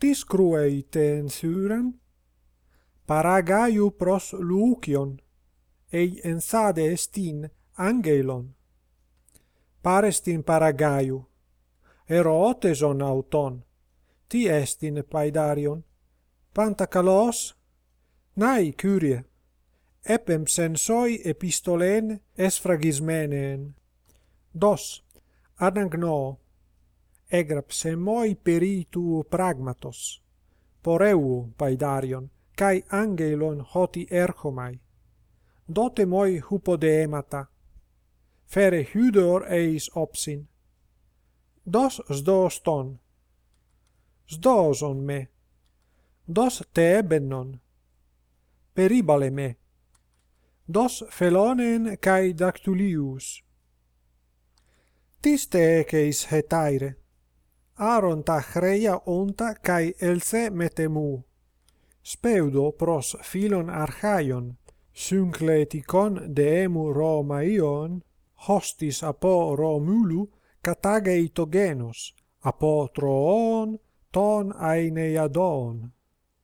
tis cruei tensuren paragaiu pros lucion ei ensade estin angelon. Parestin paragaiu eroteson auton ti estin paidarion. Pantakalos nai kyrie epem sensoi epistolen esfragismenen. Dos anagno egraps moi peritu pragmatos poreu paidarion kai angelon hoti erchomai dote moi hupodeemata fere hydor eis opsin. Dos sdos ton sdoson me dos tebenon peribale me dos felonen kai dactulius. Tiste eis hetaire Aaron tachreia onta kai else metemu. Speudo pros philon archaion, syncleticon deemu Romaion, hostis apo Romulu catagei togenos, apo Troon, ton aineiadon.